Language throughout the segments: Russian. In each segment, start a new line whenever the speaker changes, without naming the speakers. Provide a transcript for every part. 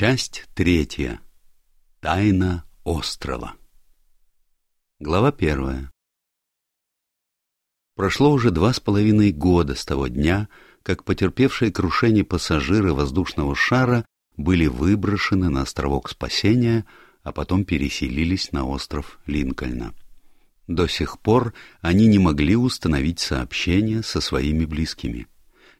Часть третья. Тайна острова. Глава первая. Прошло уже два с половиной года с того дня, как потерпевшие крушение пассажиры воздушного шара были выброшены на островок спасения, а потом переселились на остров Линкольна. До сих пор они не могли установить сообщение со своими близкими.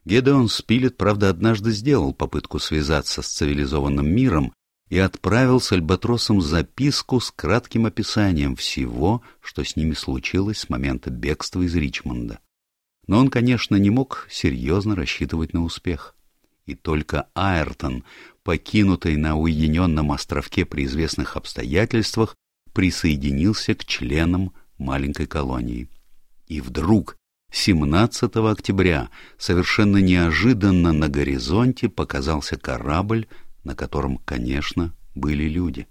Гедеон Спилет, правда, однажды сделал попытку связаться с цивилизованным миром и отправил с Альбатросом записку с кратким описанием всего, что с ними случилось с момента бегства из Ричмонда. Но он, конечно, не мог серьезно рассчитывать на успех. И только Айртон, покинутый на уединенном островке при известных обстоятельствах, присоединился к членам маленькой колонии. И вдруг 17 октября совершенно неожиданно на горизонте показался корабль, на котором, конечно, были люди.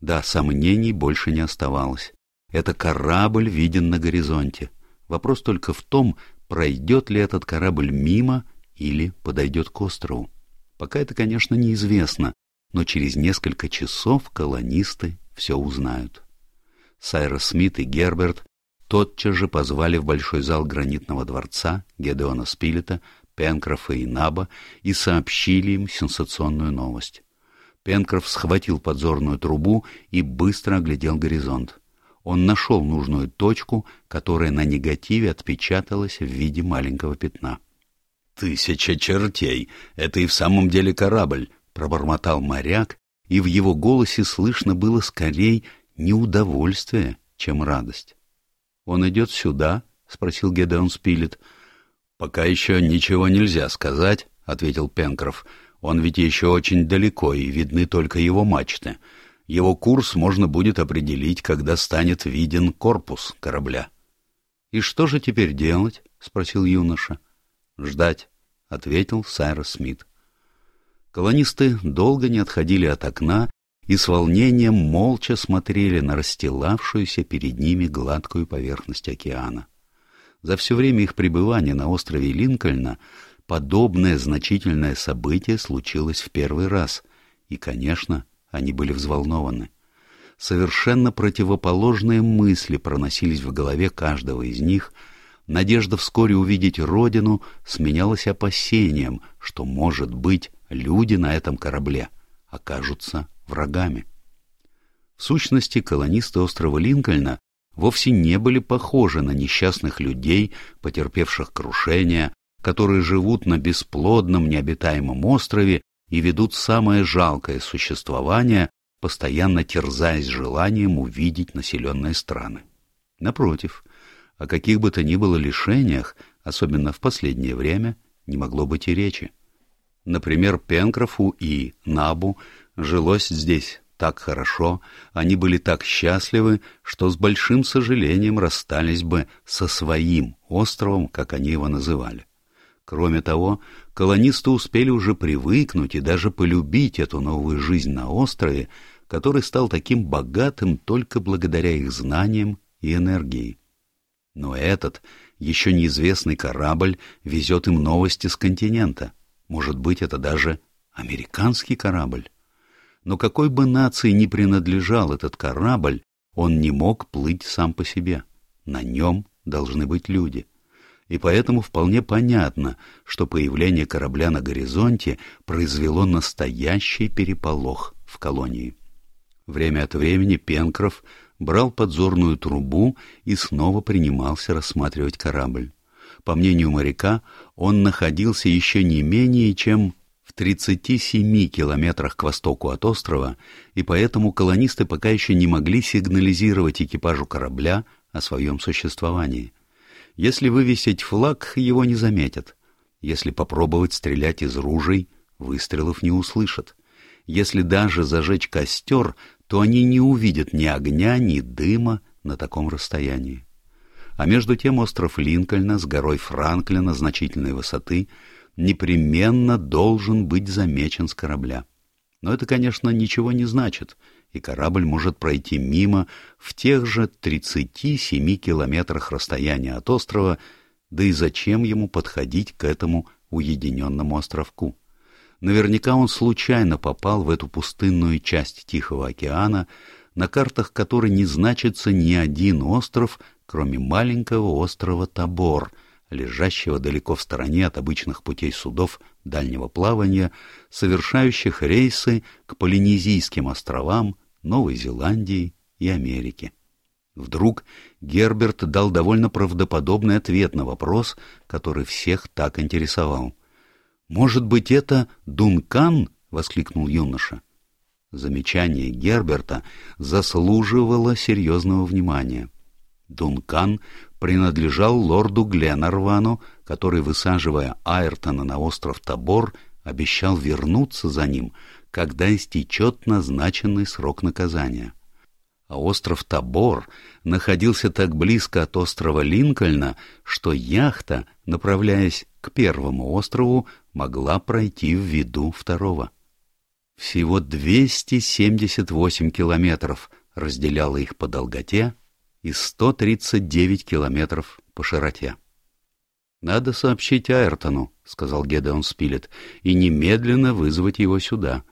Да, сомнений больше не оставалось. Это корабль виден на горизонте. Вопрос только в том, пройдет ли этот корабль мимо или подойдет к острову. Пока это, конечно, неизвестно, но через несколько часов колонисты все узнают. Сайрос Смит и Герберт тотчас же позвали в большой зал гранитного дворца Гедеона Спилета, Пенкрофа и Наба и сообщили им сенсационную новость. Пенкроф схватил подзорную трубу и быстро оглядел горизонт. Он нашел нужную точку, которая на негативе отпечаталась в виде маленького пятна. «Тысяча чертей! Это и в самом деле корабль!» — пробормотал моряк, и в его голосе слышно было скорее неудовольствие, чем радость. «Он идет сюда?» — спросил Гедеон Спилет. «Пока еще ничего нельзя сказать», — ответил Пенкроф. «Он ведь еще очень далеко, и видны только его мачты. Его курс можно будет определить, когда станет виден корпус корабля». «И что же теперь делать?» — спросил юноша. «Ждать», — ответил Сайрос Смит. Колонисты долго не отходили от окна и с волнением молча смотрели на расстилавшуюся перед ними гладкую поверхность океана. За все время их пребывания на острове Линкольна подобное значительное событие случилось в первый раз, и, конечно, они были взволнованы. Совершенно противоположные мысли проносились в голове каждого из них. Надежда вскоре увидеть родину сменялась опасением, что, может быть, люди на этом корабле окажутся врагами. В сущности, колонисты острова Линкольна вовсе не были похожи на несчастных людей, потерпевших крушение, которые живут на бесплодном необитаемом острове и ведут самое жалкое существование, постоянно терзаясь желанием увидеть населенные страны. Напротив, о каких бы то ни было лишениях, особенно в последнее время, не могло быть и речи. Например, Пенкрофу и Набу жилось здесь так хорошо, они были так счастливы, что с большим сожалением расстались бы со своим островом, как они его называли. Кроме того, колонисты успели уже привыкнуть и даже полюбить эту новую жизнь на острове, который стал таким богатым только благодаря их знаниям и энергии. Но этот, еще неизвестный корабль, везет им новости с континента — может быть, это даже американский корабль. Но какой бы нации ни принадлежал этот корабль, он не мог плыть сам по себе. На нем должны быть люди. И поэтому вполне понятно, что появление корабля на горизонте произвело настоящий переполох в колонии. Время от времени Пенкроф брал подзорную трубу и снова принимался рассматривать корабль. По мнению моряка, он находился еще не менее чем в 37 километрах к востоку от острова, и поэтому колонисты пока еще не могли сигнализировать экипажу корабля о своем существовании. Если вывесить флаг, его не заметят. Если попробовать стрелять из ружей, выстрелов не услышат. Если даже зажечь костер, то они не увидят ни огня, ни дыма на таком расстоянии а между тем остров Линкольна с горой Франклина значительной высоты непременно должен быть замечен с корабля. Но это, конечно, ничего не значит, и корабль может пройти мимо в тех же 37 километрах расстояния от острова, да и зачем ему подходить к этому уединенному островку? Наверняка он случайно попал в эту пустынную часть Тихого океана, на картах которой не значится ни один остров, кроме маленького острова Табор, лежащего далеко в стороне от обычных путей судов дальнего плавания, совершающих рейсы к Полинезийским островам, Новой Зеландии и Америке. Вдруг Герберт дал довольно правдоподобный ответ на вопрос, который всех так интересовал. «Может быть, это Дункан?» — воскликнул юноша. Замечание Герберта заслуживало серьезного внимания. Дункан принадлежал лорду Гленарвану, который, высаживая Айртона на остров Табор, обещал вернуться за ним, когда истечет назначенный срок наказания. А остров Табор находился так близко от острова Линкольна, что яхта, направляясь к первому острову, могла пройти в виду второго. Всего 278 километров разделяло их по долготе и 139 километров по широте. «Надо сообщить Айртону», — сказал Гедеон Спилет, — «и немедленно вызвать его сюда.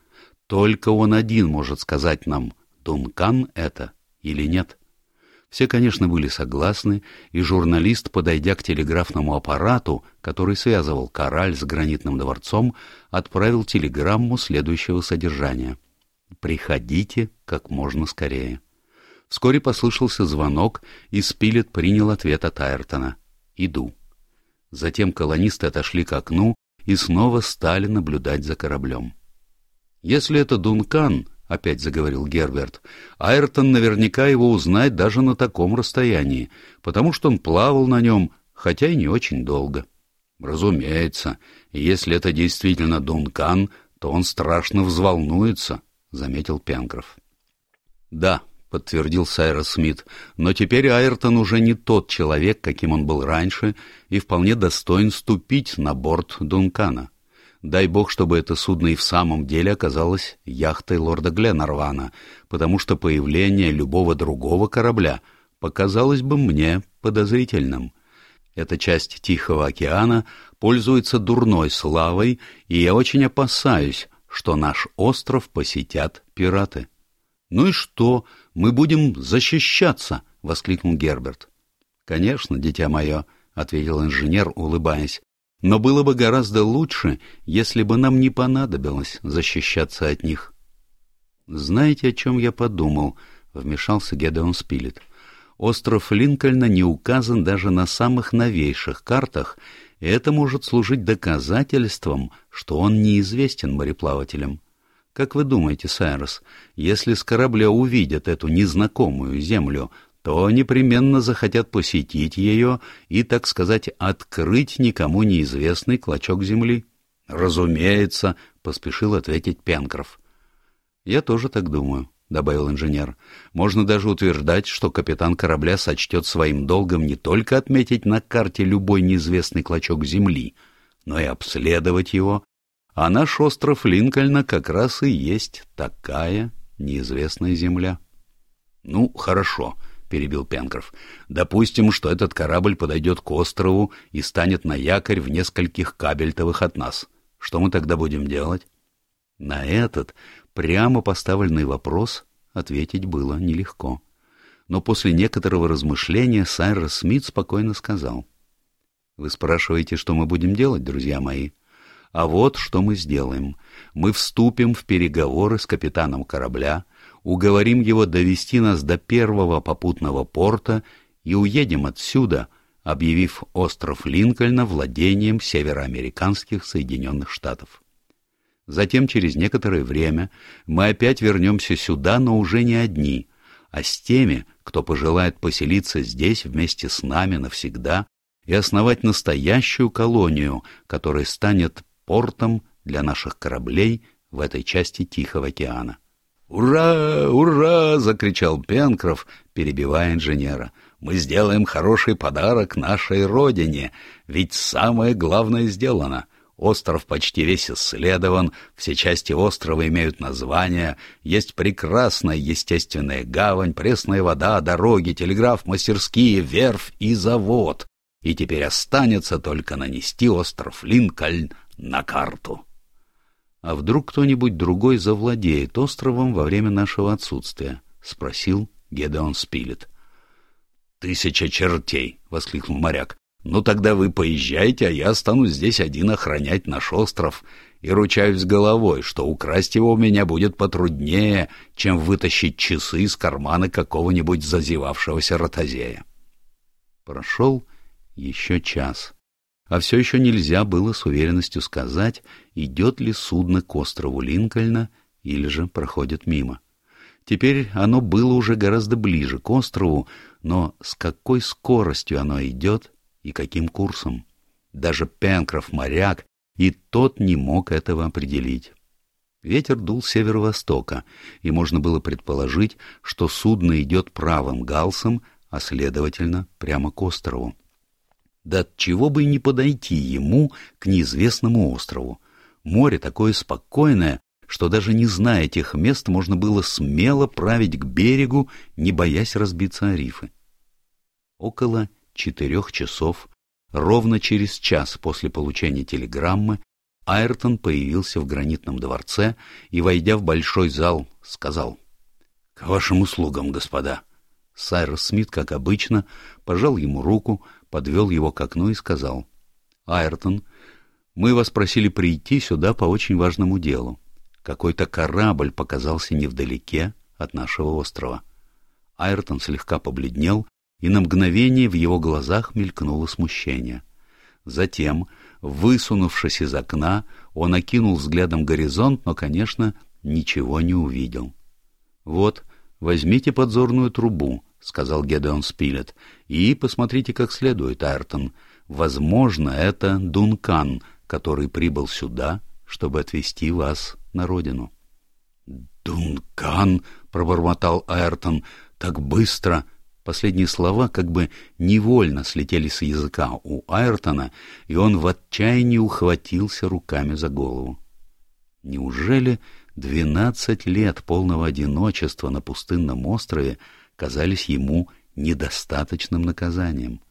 Только он один может сказать нам, Дункан это или нет». Все, конечно, были согласны, и журналист, подойдя к телеграфному аппарату, который связывал Кораль с гранитным дворцом, отправил телеграмму следующего содержания. «Приходите как можно скорее». Вскоре послышался звонок, и Спилет принял ответ от Айртона. «Иду». Затем колонисты отошли к окну и снова стали наблюдать за кораблем. «Если это Дункан», — опять заговорил Герберт, — «Айртон наверняка его узнает даже на таком расстоянии, потому что он плавал на нем, хотя и не очень долго». «Разумеется, если это действительно Дункан, то он страшно взволнуется», — заметил Пенкроф. «Да, — подтвердил Сайрос Смит, — но теперь Айртон уже не тот человек, каким он был раньше, и вполне достоин ступить на борт Дункана. Дай бог, чтобы это судно и в самом деле оказалось яхтой лорда Гленарвана, потому что появление любого другого корабля показалось бы мне подозрительным. Эта часть Тихого океана пользуется дурной славой, и я очень опасаюсь, что наш остров посетят пираты. «Ну и что? Мы будем защищаться!» — воскликнул Герберт. «Конечно, дитя мое», — ответил инженер, улыбаясь. «Но было бы гораздо лучше, если бы нам не понадобилось защищаться от них». «Знаете, о чем я подумал?» — вмешался Гедеон Спилет. «Остров Линкольна не указан даже на самых новейших картах, и это может служить доказательством, что он неизвестен мореплавателям. Как вы думаете, Сайрос, если с корабля увидят эту незнакомую землю, то непременно захотят посетить ее и, так сказать, открыть никому неизвестный клочок земли? — Разумеется, — поспешил ответить Пенкроф. — Я тоже так думаю, — добавил инженер. — Можно даже утверждать, что капитан корабля сочтет своим долгом не только отметить на карте любой неизвестный клочок земли, но и обследовать его а наш остров Линкольна как раз и есть такая неизвестная земля. — Ну, хорошо, — перебил Пенкроф. — Допустим, что этот корабль подойдет к острову и станет на якорь в нескольких кабельтовых от нас. Что мы тогда будем делать? На этот прямо поставленный вопрос ответить было нелегко. Но после некоторого размышления Сайрос Смит спокойно сказал. — Вы спрашиваете, что мы будем делать, друзья мои? — а вот что мы сделаем. Мы вступим в переговоры с капитаном корабля, уговорим его довести нас до первого попутного порта и уедем отсюда, объявив остров Линкольна владением североамериканских Соединенных Штатов. Затем, через некоторое время, мы опять вернемся сюда, но уже не одни, а с теми, кто пожелает поселиться здесь вместе с нами навсегда и основать настоящую колонию, которая станет портом для наших кораблей в этой части Тихого океана. «Ура! Ура!» — закричал Пенкроф, перебивая инженера. «Мы сделаем хороший подарок нашей родине, ведь самое главное сделано. Остров почти весь исследован, все части острова имеют названия, есть прекрасная естественная гавань, пресная вода, дороги, телеграф, мастерские, верфь и завод. И теперь останется только нанести остров Линкольн на карту. а вдруг кто-нибудь другой завладеет островом во время нашего отсутствия? — спросил Гедеон Спилет. — Тысяча чертей! — воскликнул моряк. — Ну тогда вы поезжайте, а я останусь здесь один охранять наш остров и ручаюсь головой, что украсть его у меня будет потруднее, чем вытащить часы из кармана какого-нибудь зазевавшегося ротозея. Прошел еще час, а все еще нельзя было с уверенностью сказать, идет ли судно к острову Линкольна или же проходит мимо. Теперь оно было уже гораздо ближе к острову, но с какой скоростью оно идет и каким курсом? Даже Пенкроф-моряк и тот не мог этого определить. Ветер дул северо-востока, и можно было предположить, что судно идет правым галсом, а, следовательно, прямо к острову. Да от чего бы и не подойти ему к неизвестному острову. Море такое спокойное, что даже не зная тех мест, можно было смело править к берегу, не боясь разбиться о рифы. Около четырех часов Ровно через час после получения телеграммы Айртон появился в гранитном дворце и, войдя в большой зал, сказал «К вашим услугам, господа». Сайрос Смит, как обычно, пожал ему руку, подвел его к окну и сказал «Айртон, мы вас просили прийти сюда по очень важному делу. Какой-то корабль показался невдалеке от нашего острова». Айртон слегка побледнел и на мгновение в его глазах мелькнуло смущение. Затем, высунувшись из окна, он окинул взглядом горизонт, но, конечно, ничего не увидел. «Вот, возьмите подзорную трубу», — сказал Гедеон Спилет, — «и посмотрите как следует, Айртон. Возможно, это Дункан, который прибыл сюда, чтобы отвезти вас на родину». «Дункан!» — пробормотал Айртон. «Так быстро!» Последние слова как бы невольно слетели с языка у Айртона, и он в отчаянии ухватился руками за голову. Неужели двенадцать лет полного одиночества на пустынном острове казались ему недостаточным наказанием?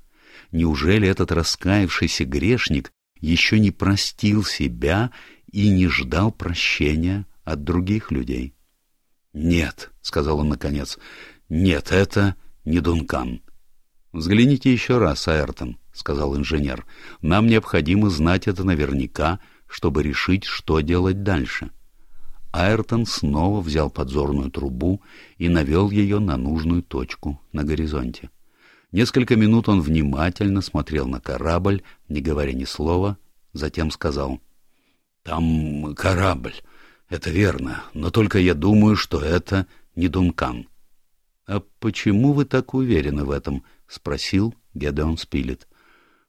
Неужели этот раскаявшийся грешник еще не простил себя и не ждал прощения от других людей? — Нет, — сказал он наконец, — нет, это не Дункан. «Взгляните еще раз, Айртон», — сказал инженер. «Нам необходимо знать это наверняка, чтобы решить, что делать дальше». Айртон снова взял подзорную трубу и навел ее на нужную точку на горизонте. Несколько минут он внимательно смотрел на корабль, не говоря ни слова, затем сказал. «Там корабль, это верно, но только я думаю, что это не Дункан». «А почему вы так уверены в этом?» — спросил Гедеон Спилет.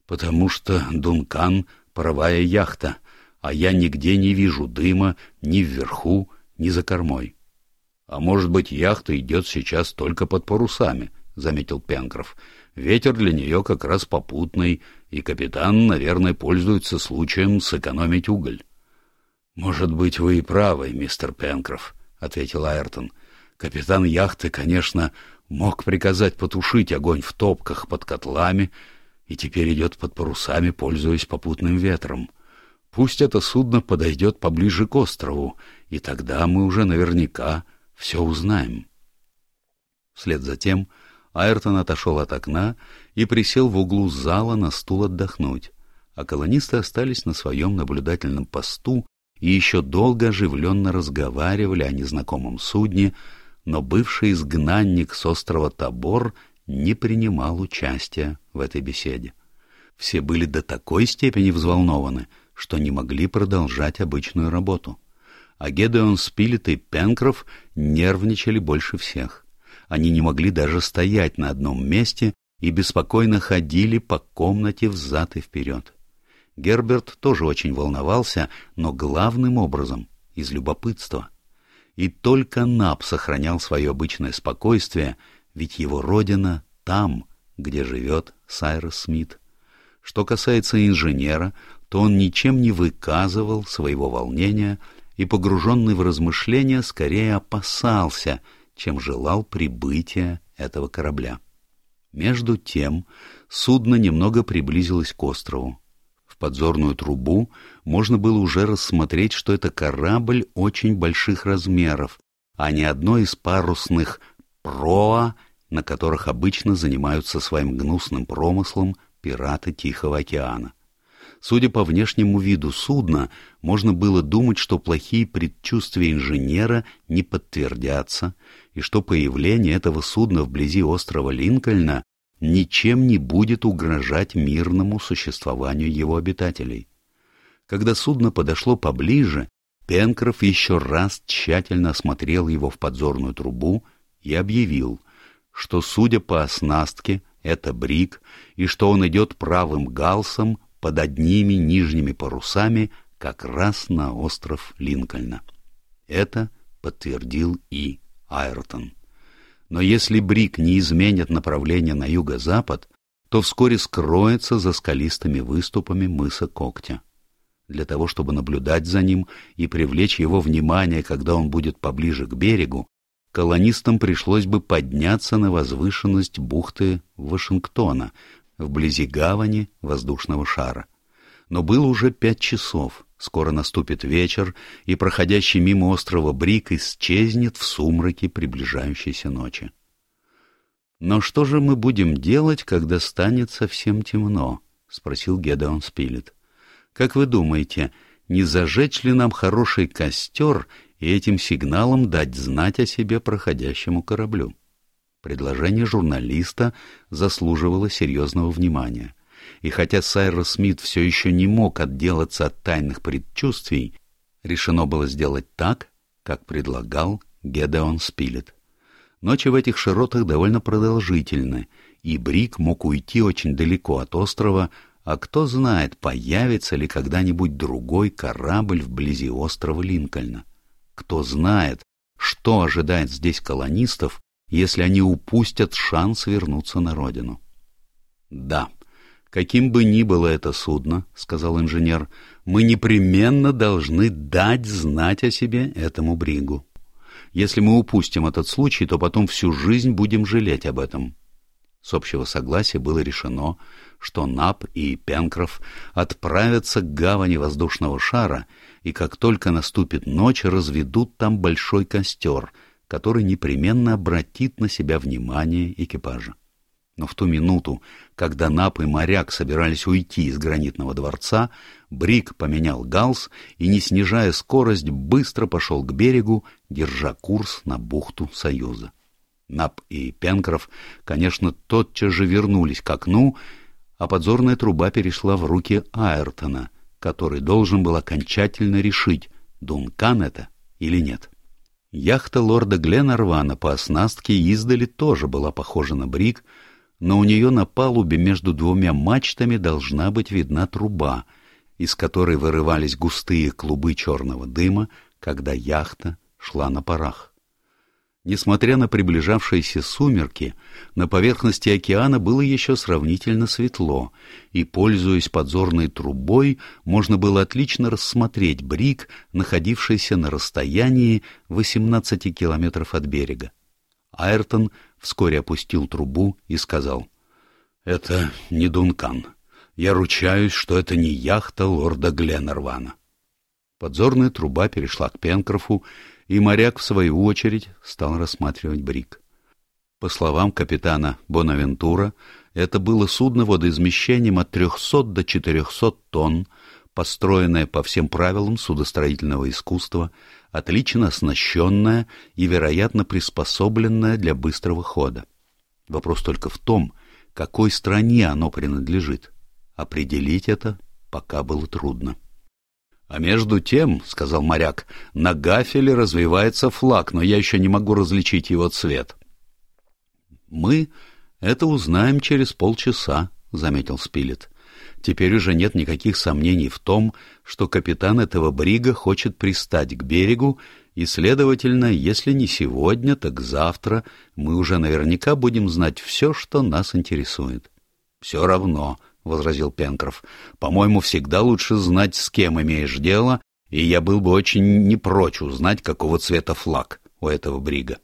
«Потому что Дункан — паровая яхта, а я нигде не вижу дыма ни вверху, ни за кормой». «А может быть, яхта идет сейчас только под парусами», — заметил Пенкроф. «Ветер для нее как раз попутный, и капитан, наверное, пользуется случаем сэкономить уголь». «Может быть, вы и правы, мистер Пенкроф», — ответил Айртон. Капитан яхты, конечно, мог приказать потушить огонь в топках под котлами и теперь идет под парусами, пользуясь попутным ветром. Пусть это судно подойдет поближе к острову, и тогда мы уже наверняка все узнаем. Вслед за тем Айртон отошел от окна и присел в углу зала на стул отдохнуть, а колонисты остались на своем наблюдательном посту и еще долго оживленно разговаривали о незнакомом судне, но бывший изгнанник с острова Табор не принимал участия в этой беседе. Все были до такой степени взволнованы, что не могли продолжать обычную работу. А Гедеон Спилет и Пенкроф нервничали больше всех. Они не могли даже стоять на одном месте и беспокойно ходили по комнате взад и вперед. Герберт тоже очень волновался, но главным образом из любопытства — и только Наб сохранял свое обычное спокойствие, ведь его родина там, где живет Сайрос Смит. Что касается инженера, то он ничем не выказывал своего волнения и, погруженный в размышления, скорее опасался, чем желал прибытия этого корабля. Между тем судно немного приблизилось к острову. В подзорную трубу, можно было уже рассмотреть, что это корабль очень больших размеров, а не одно из парусных «проа», на которых обычно занимаются своим гнусным промыслом пираты Тихого океана. Судя по внешнему виду судна, можно было думать, что плохие предчувствия инженера не подтвердятся, и что появление этого судна вблизи острова Линкольна ничем не будет угрожать мирному существованию его обитателей. Когда судно подошло поближе, Пенкроф еще раз тщательно осмотрел его в подзорную трубу и объявил, что, судя по оснастке, это брик, и что он идет правым галсом под одними нижними парусами как раз на остров Линкольна. Это подтвердил и Айртон. Но если Брик не изменит направление на юго-запад, то вскоре скроется за скалистыми выступами мыса Когтя. Для того, чтобы наблюдать за ним и привлечь его внимание, когда он будет поближе к берегу, колонистам пришлось бы подняться на возвышенность бухты Вашингтона, вблизи гавани воздушного шара. Но было уже пять часов, скоро наступит вечер, и проходящий мимо острова Брик исчезнет в сумраке приближающейся ночи. «Но что же мы будем делать, когда станет совсем темно?» — спросил Гедеон Спилет. «Как вы думаете, не зажечь ли нам хороший костер и этим сигналом дать знать о себе проходящему кораблю?» Предложение журналиста заслуживало серьезного внимания. И хотя Сайрос Смит все еще не мог отделаться от тайных предчувствий, решено было сделать так, как предлагал Гедеон Спилет. Ночи в этих широтах довольно продолжительны, и Брик мог уйти очень далеко от острова, а кто знает, появится ли когда-нибудь другой корабль вблизи острова Линкольна. Кто знает, что ожидает здесь колонистов, если они упустят шанс вернуться на родину. «Да, каким бы ни было это судно, — сказал инженер, — мы непременно должны дать знать о себе этому бригу. Если мы упустим этот случай, то потом всю жизнь будем жалеть об этом». С общего согласия было решено, что Нап и Пенкроф отправятся к гавани воздушного шара и как только наступит ночь, разведут там большой костер — который непременно обратит на себя внимание экипажа. Но в ту минуту, когда Нап и моряк собирались уйти из гранитного дворца, Брик поменял галс и, не снижая скорость, быстро пошел к берегу, держа курс на бухту Союза. Нап и Пенкроф, конечно, тотчас же вернулись к окну, а подзорная труба перешла в руки Айртона, который должен был окончательно решить, Дункан это или нет. Яхта лорда Гленарвана по оснастке издали тоже была похожа на брик, но у нее на палубе между двумя мачтами должна быть видна труба, из которой вырывались густые клубы черного дыма, когда яхта шла на парах. Несмотря на приближавшиеся сумерки, на поверхности океана было еще сравнительно светло, и, пользуясь подзорной трубой, можно было отлично рассмотреть брик, находившийся на расстоянии 18 километров от берега. Айртон вскоре опустил трубу и сказал, «Это не Дункан. Я ручаюсь, что это не яхта лорда Гленнервана». Подзорная труба перешла к Пенкрофу, и моряк, в свою очередь, стал рассматривать брик. По словам капитана Бонавентура, это было судно водоизмещением от 300 до 400 тонн, построенное по всем правилам судостроительного искусства, отлично оснащенное и, вероятно, приспособленное для быстрого хода. Вопрос только в том, какой стране оно принадлежит. Определить это пока было трудно. — А между тем, — сказал моряк, — на гафеле развивается флаг, но я еще не могу различить его цвет. — Мы это узнаем через полчаса, — заметил Спилет. Теперь уже нет никаких сомнений в том, что капитан этого брига хочет пристать к берегу, и, следовательно, если не сегодня, так завтра мы уже наверняка будем знать все, что нас интересует. — Все равно, — возразил Пенкроф. — По-моему, всегда лучше знать, с кем имеешь дело, и я был бы очень не прочь узнать, какого цвета флаг у этого брига.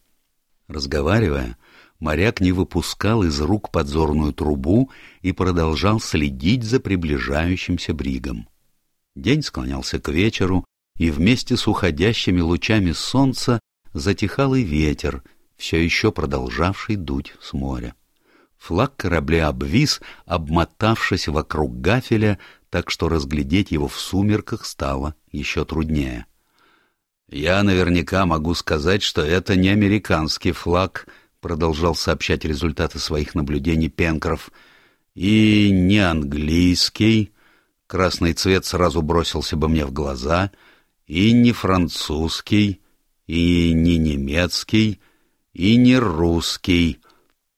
Разговаривая, моряк не выпускал из рук подзорную трубу и продолжал следить за приближающимся бригом. День склонялся к вечеру, и вместе с уходящими лучами солнца затихал и ветер, все еще продолжавший дуть с моря. Флаг корабля обвис, обмотавшись вокруг гафеля, так что разглядеть его в сумерках стало еще труднее. «Я наверняка могу сказать, что это не американский флаг», — продолжал сообщать результаты своих наблюдений Пенкроф, — «и не английский, красный цвет сразу бросился бы мне в глаза, и не французский, и не немецкий, и не русский,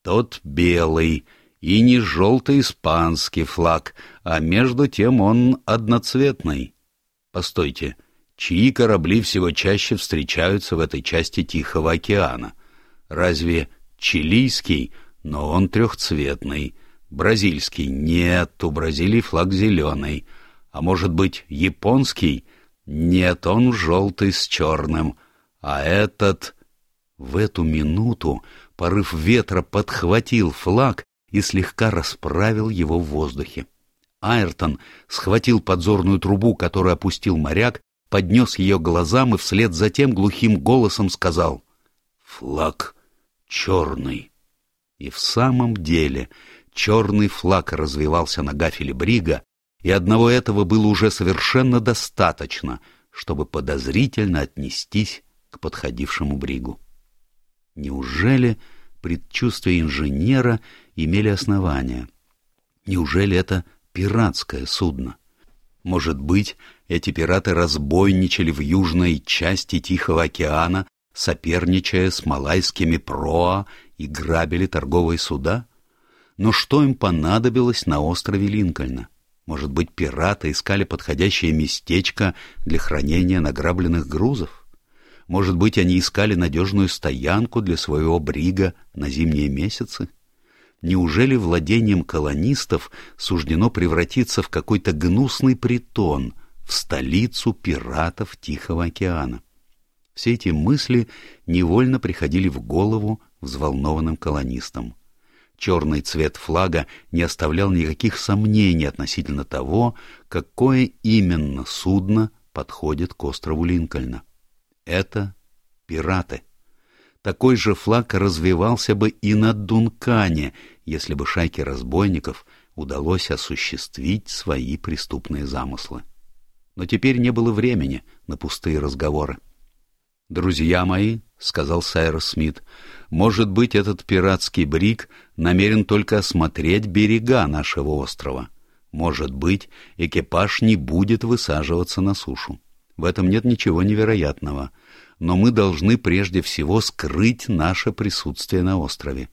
тот белый, и не желтый испанский флаг, а между тем он одноцветный. Постойте, чьи корабли всего чаще встречаются в этой части Тихого океана? Разве чилийский, но он трехцветный, бразильский? Нет, у Бразилии флаг зеленый. А может быть, японский? Нет, он желтый с черным. А этот... В эту минуту порыв ветра подхватил флаг и слегка расправил его в воздухе. Айртон схватил подзорную трубу, которую опустил моряк, поднес ее глазам и вслед за тем глухим голосом сказал «Флаг черный». И в самом деле черный флаг развивался на гафеле брига, и одного этого было уже совершенно достаточно, чтобы подозрительно отнестись к подходившему бригу. Неужели предчувствия инженера имели основания? Неужели это пиратское судно? Может быть, эти пираты разбойничали в южной части Тихого океана, соперничая с малайскими проа и грабили торговые суда? Но что им понадобилось на острове Линкольна? Может быть, пираты искали подходящее местечко для хранения награбленных грузов? Может быть, они искали надежную стоянку для своего брига на зимние месяцы? Неужели владением колонистов суждено превратиться в какой-то гнусный притон, в столицу пиратов Тихого океана? Все эти мысли невольно приходили в голову взволнованным колонистам. Черный цвет флага не оставлял никаких сомнений относительно того, какое именно судно подходит к острову Линкольна. Это пираты. Такой же флаг развивался бы и над Дункане, если бы шайке разбойников удалось осуществить свои преступные замыслы. Но теперь не было времени на пустые разговоры. «Друзья мои», — сказал Сайрос Смит, — «может быть, этот пиратский брик намерен только осмотреть берега нашего острова. Может быть, экипаж не будет высаживаться на сушу. В этом нет ничего невероятного. Но мы должны прежде всего скрыть наше присутствие на острове.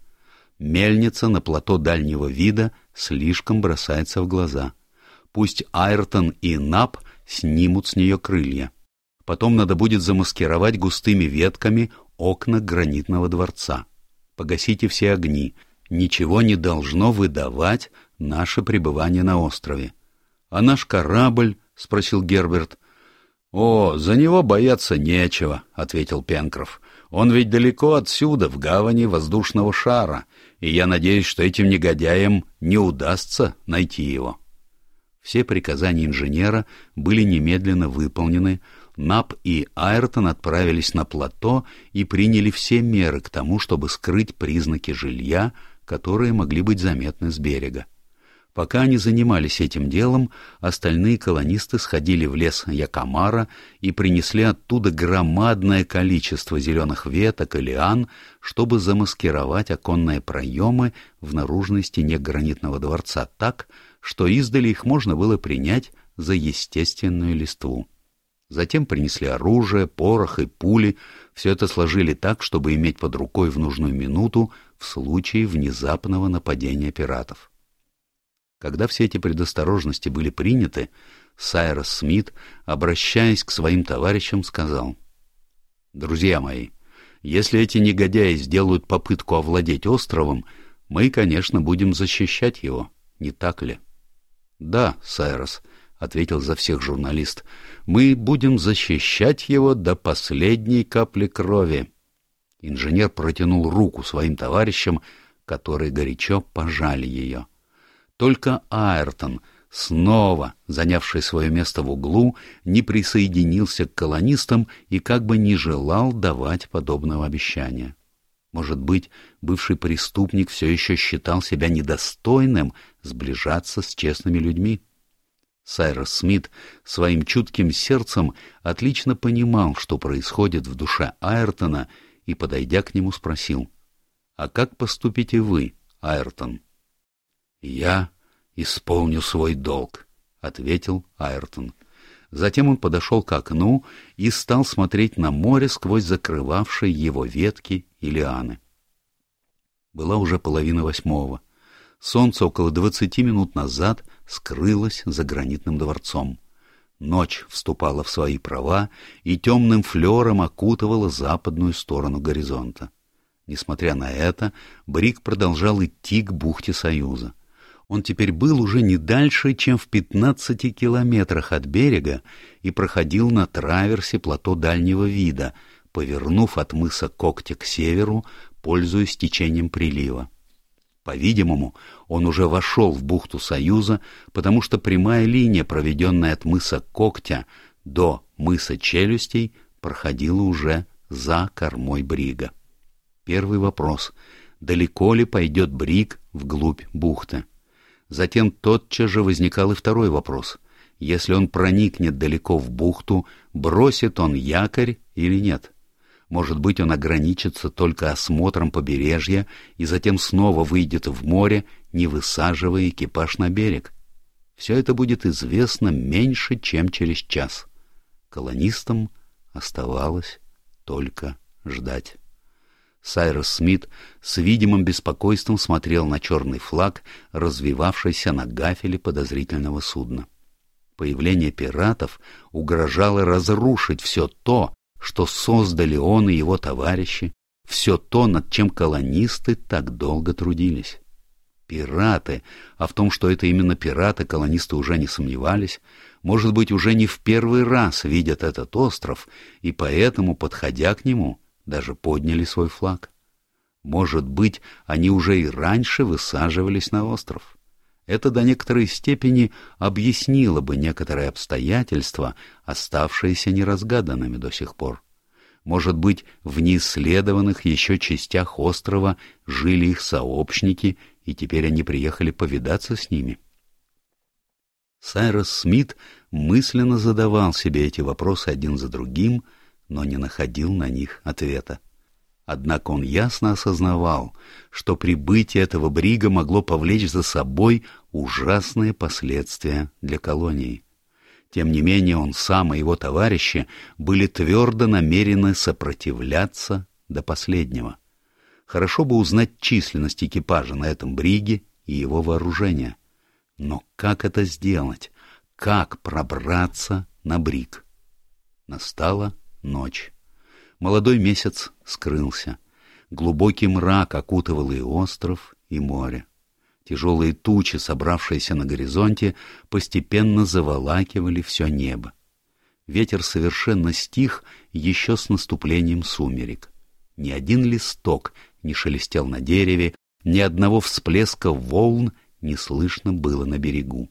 Мельница на плато дальнего вида слишком бросается в глаза. Пусть Айртон и Нап снимут с нее крылья. Потом надо будет замаскировать густыми ветками окна гранитного дворца. Погасите все огни. Ничего не должно выдавать наше пребывание на острове. — А наш корабль? — спросил Герберт. «О, за него бояться нечего», — ответил Пенкроф. «Он ведь далеко отсюда, в гавани воздушного шара, и я надеюсь, что этим негодяям не удастся найти его». Все приказания инженера были немедленно выполнены, Нап и Айртон отправились на плато и приняли все меры к тому, чтобы скрыть признаки жилья, которые могли быть заметны с берега. Пока они занимались этим делом, остальные колонисты сходили в лес Якомара и принесли оттуда громадное количество зеленых веток и лиан, чтобы замаскировать оконные проемы в наружной стене гранитного дворца так, что издали их можно было принять за естественную листву. Затем принесли оружие, порох и пули, все это сложили так, чтобы иметь под рукой в нужную минуту в случае внезапного нападения пиратов. Когда все эти предосторожности были приняты, Сайрос Смит, обращаясь к своим товарищам, сказал, «Друзья мои, если эти негодяи сделают попытку овладеть островом, мы, конечно, будем защищать его, не так ли?» «Да, Сайрос», — ответил за всех журналист, — «мы будем защищать его до последней капли крови». Инженер протянул руку своим товарищам, которые горячо пожали ее. Только Айртон, снова занявший свое место в углу, не присоединился к колонистам и как бы не желал давать подобного обещания. Может быть, бывший преступник все еще считал себя недостойным сближаться с честными людьми? Сайрос Смит своим чутким сердцем отлично понимал, что происходит в душе Айртона, и, подойдя к нему, спросил, «А как поступите вы, Айртон?» «Я исполню свой долг», — ответил Айртон. Затем он подошел к окну и стал смотреть на море сквозь закрывавшие его ветки и лианы. Была уже половина восьмого. Солнце около двадцати минут назад скрылось за гранитным дворцом. Ночь вступала в свои права и темным флером окутывала западную сторону горизонта. Несмотря на это, Брик продолжал идти к бухте Союза. Он теперь был уже не дальше, чем в пятнадцати километрах от берега и проходил на траверсе плато дальнего вида, повернув от мыса Когтя к северу, пользуясь течением прилива. По-видимому, он уже вошел в бухту Союза, потому что прямая линия, проведенная от мыса Когтя до мыса Челюстей, проходила уже за кормой Брига. Первый вопрос — далеко ли пойдет Бриг вглубь бухты? Затем тотчас же возникал и второй вопрос. Если он проникнет далеко в бухту, бросит он якорь или нет? Может быть, он ограничится только осмотром побережья и затем снова выйдет в море, не высаживая экипаж на берег. Все это будет известно меньше, чем через час. Колонистам оставалось только ждать. Сайрос Смит с видимым беспокойством смотрел на черный флаг, развивавшийся на гафеле подозрительного судна. Появление пиратов угрожало разрушить все то, что создали он и его товарищи, все то, над чем колонисты так долго трудились. Пираты, а в том, что это именно пираты, колонисты уже не сомневались, может быть, уже не в первый раз видят этот остров, и поэтому, подходя к нему, даже подняли свой флаг. Может быть, они уже и раньше высаживались на остров. Это до некоторой степени объяснило бы некоторые обстоятельства, оставшиеся неразгаданными до сих пор. Может быть, в неисследованных еще частях острова жили их сообщники, и теперь они приехали повидаться с ними? Сайрос Смит мысленно задавал себе эти вопросы один за другим, но не находил на них ответа. Однако он ясно осознавал, что прибытие этого брига могло повлечь за собой ужасные последствия для колонии. Тем не менее он сам и его товарищи были твердо намерены сопротивляться до последнего. Хорошо бы узнать численность экипажа на этом бриге и его вооружение. Но как это сделать? Как пробраться на бриг? Настала ночь. Молодой месяц скрылся. Глубокий мрак окутывал и остров, и море. Тяжелые тучи, собравшиеся на горизонте, постепенно заволакивали все небо. Ветер совершенно стих еще с наступлением сумерек. Ни один листок не шелестел на дереве, ни одного всплеска волн не слышно было на берегу.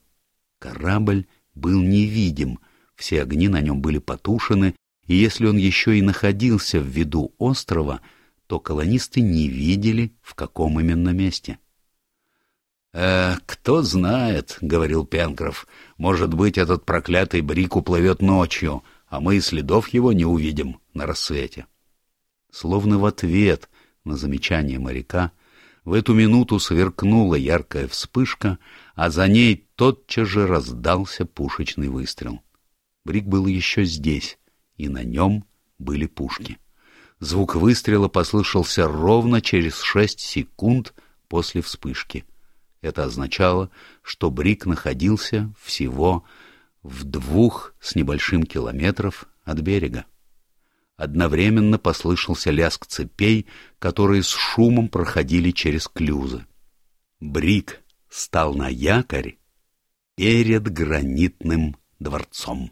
Корабль был невидим, все огни на нем были потушены, и если он еще и находился в виду острова, то колонисты не видели, в каком именно месте. «Э, «Кто знает», — говорил Пенкроф, — «может быть, этот проклятый брик уплывет ночью, а мы и следов его не увидим на рассвете». Словно в ответ на замечание моряка, в эту минуту сверкнула яркая вспышка, а за ней тотчас же раздался пушечный выстрел. Брик был еще здесь, и на нем были пушки. Звук выстрела послышался ровно через шесть секунд после вспышки. Это означало, что Брик находился всего в двух с небольшим километров от берега. Одновременно послышался лязг цепей, которые с шумом проходили через клюзы. Брик стал на якорь перед гранитным дворцом.